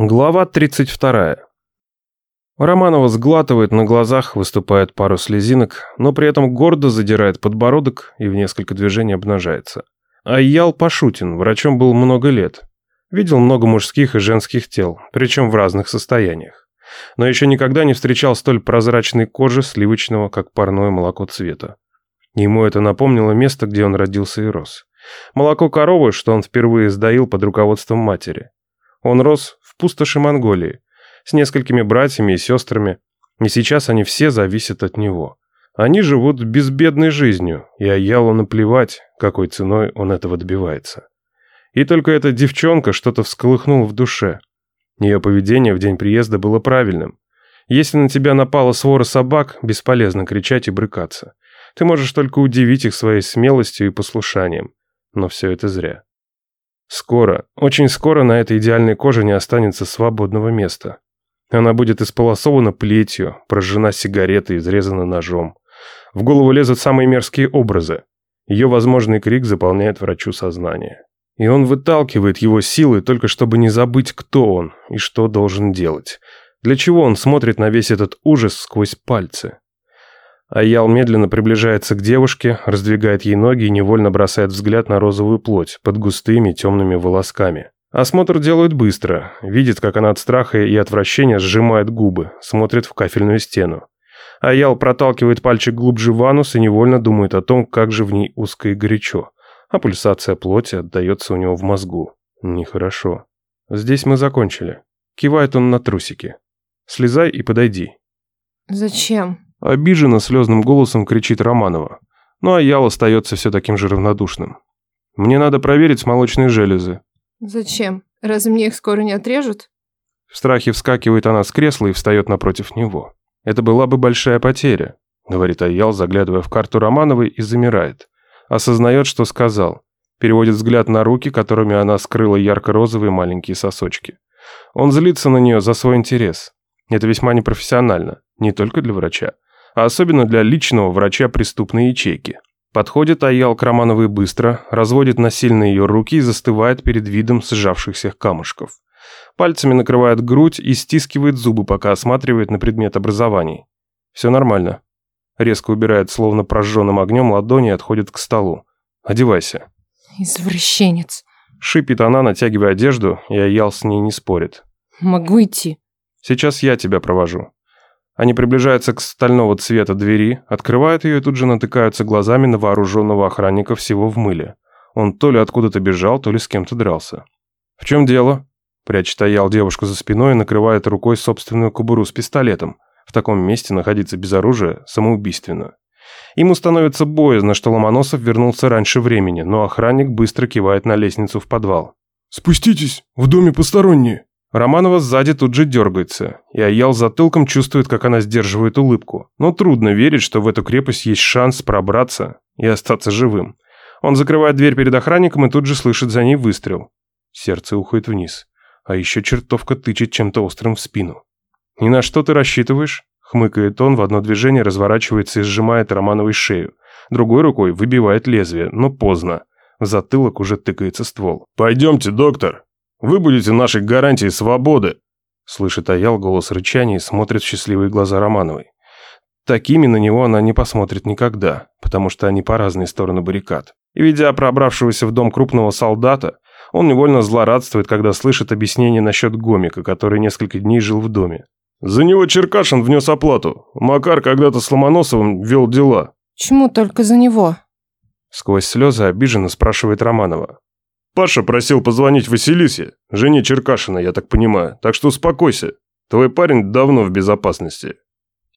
Глава 32. Романова сглатывает на глазах, выступает пару слезинок, но при этом гордо задирает подбородок и в несколько движений обнажается. Айял Пашутин, врачом был много лет. Видел много мужских и женских тел, причем в разных состояниях. Но еще никогда не встречал столь прозрачной кожи сливочного, как парное молоко цвета. Ему это напомнило место, где он родился и рос. Молоко коровы, что он впервые сдаил под руководством матери. Он рос пустоши Монголии, с несколькими братьями и сестрами, и сейчас они все зависят от него. Они живут безбедной жизнью, и Аялу наплевать, какой ценой он этого добивается. И только эта девчонка что-то всколыхнула в душе. Ее поведение в день приезда было правильным. Если на тебя напала свора собак, бесполезно кричать и брыкаться. Ты можешь только удивить их своей смелостью и послушанием. Но все это зря. Скоро, очень скоро на этой идеальной коже не останется свободного места. Она будет исполосована плетью, прожжена сигаретой, изрезана ножом. В голову лезут самые мерзкие образы. Ее возможный крик заполняет врачу сознание. И он выталкивает его силы, только чтобы не забыть, кто он и что должен делать. Для чего он смотрит на весь этот ужас сквозь пальцы. Аял медленно приближается к девушке, раздвигает ей ноги и невольно бросает взгляд на розовую плоть под густыми темными волосками. Осмотр делают быстро, видит, как она от страха и отвращения сжимает губы, смотрит в кафельную стену. Аял проталкивает пальчик глубже в анус и невольно думает о том, как же в ней узко и горячо, а пульсация плоти отдается у него в мозгу. Нехорошо. Здесь мы закончили. Кивает он на трусики. Слезай и подойди. Зачем? Обиженно слезным голосом кричит Романова. Ну а Ял остается все таким же равнодушным. Мне надо проверить молочные железы. Зачем? Разве мне их скоро не отрежут? В страхе вскакивает она с кресла и встает напротив него. Это была бы большая потеря, говорит Аял, заглядывая в карту Романовой и замирает. Осознает, что сказал. Переводит взгляд на руки, которыми она скрыла ярко-розовые маленькие сосочки. Он злится на нее за свой интерес. Это весьма непрофессионально, не только для врача а особенно для личного врача преступной ячейки. Подходит Аял к Романовой быстро, разводит насильно ее руки и застывает перед видом сжавшихся камушков. Пальцами накрывает грудь и стискивает зубы, пока осматривает на предмет образований. Все нормально. Резко убирает, словно прожженным огнем, ладони и отходит к столу. «Одевайся». «Извращенец», — шипит она, натягивая одежду, и Аял с ней не спорит. «Могу идти?» «Сейчас я тебя провожу». Они приближаются к стального цвета двери, открывают ее и тут же натыкаются глазами на вооруженного охранника всего в мыле. Он то ли откуда-то бежал, то ли с кем-то дрался. «В чем дело?» Прячет Аял девушку за спиной и накрывает рукой собственную кобуру с пистолетом. В таком месте находиться без оружия самоубийственно. Ему становится боязно, что Ломоносов вернулся раньше времени, но охранник быстро кивает на лестницу в подвал. «Спуститесь, в доме посторонние!» Романова сзади тут же дергается, и Аял затылком чувствует, как она сдерживает улыбку. Но трудно верить, что в эту крепость есть шанс пробраться и остаться живым. Он закрывает дверь перед охранником и тут же слышит за ней выстрел. Сердце уходит вниз. А еще чертовка тычет чем-то острым в спину. «И на что ты рассчитываешь?» Хмыкает он, в одно движение разворачивается и сжимает Романовой шею. Другой рукой выбивает лезвие, но поздно. В затылок уже тыкается ствол. «Пойдемте, доктор!» Вы будете нашей гарантией свободы!» Слышит Аял голос рычания и смотрит в счастливые глаза Романовой. Такими на него она не посмотрит никогда, потому что они по разные стороны баррикад. И видя пробравшегося в дом крупного солдата, он невольно злорадствует, когда слышит объяснение насчет гомика, который несколько дней жил в доме. «За него Черкашин внес оплату. Макар когда-то с Ломоносовым вел дела». «Чему только за него?» Сквозь слезы обиженно спрашивает Романова. Паша просил позвонить Василисе, жене Черкашина, я так понимаю, так что успокойся. Твой парень давно в безопасности.